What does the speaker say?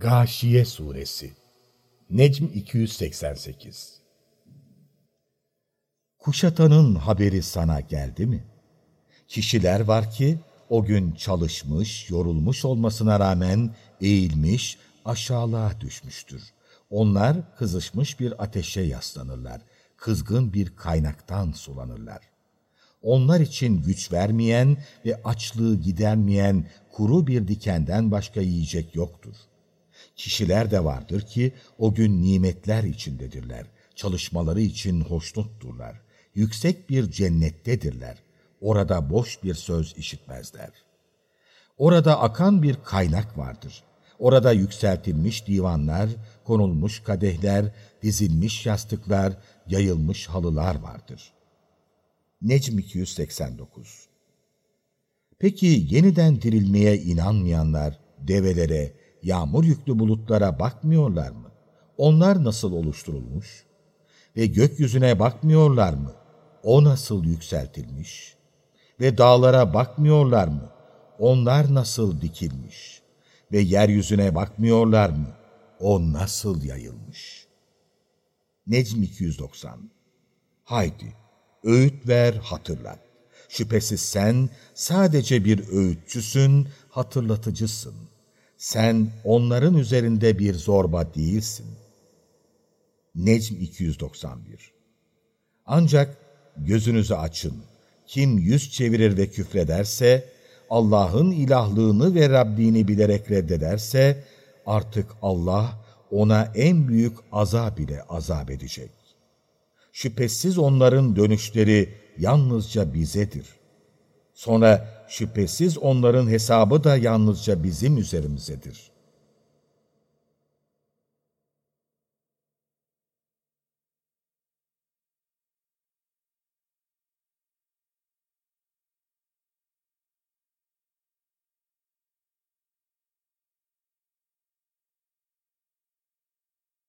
Gâşiye Suresi Necm 288 Kuşatanın haberi sana geldi mi? Kişiler var ki o gün çalışmış, yorulmuş olmasına rağmen eğilmiş, aşağılığa düşmüştür. Onlar kızışmış bir ateşe yaslanırlar, kızgın bir kaynaktan sulanırlar. Onlar için güç vermeyen ve açlığı gidermeyen kuru bir dikenden başka yiyecek yoktur. Kişiler de vardır ki o gün nimetler içindedirler, çalışmaları için hoşnutturlar, yüksek bir cennettedirler, orada boş bir söz işitmezler. Orada akan bir kaynak vardır. Orada yükseltilmiş divanlar, konulmuş kadehler, dizilmiş yastıklar, yayılmış halılar vardır. Necm 289 Peki yeniden dirilmeye inanmayanlar develere, yağmur yüklü bulutlara bakmıyorlar mı? Onlar nasıl oluşturulmuş? Ve gökyüzüne bakmıyorlar mı? O nasıl yükseltilmiş? Ve dağlara bakmıyorlar mı? Onlar nasıl dikilmiş? Ve yeryüzüne bakmıyorlar mı? O nasıl yayılmış? Necm 290 Haydi, öğüt ver, hatırlat. Şüphesiz sen sadece bir öğütçüsün, hatırlatıcısın. Sen onların üzerinde bir zorba değilsin. Necm 291 Ancak gözünüzü açın. Kim yüz çevirir ve küfrederse, Allah'ın ilahlığını ve Rabbini bilerek reddederse, artık Allah ona en büyük azab ile azap edecek. Şüphesiz onların dönüşleri yalnızca bizedir. Sonra şüphesiz onların hesabı da yalnızca bizim üzerimizedir.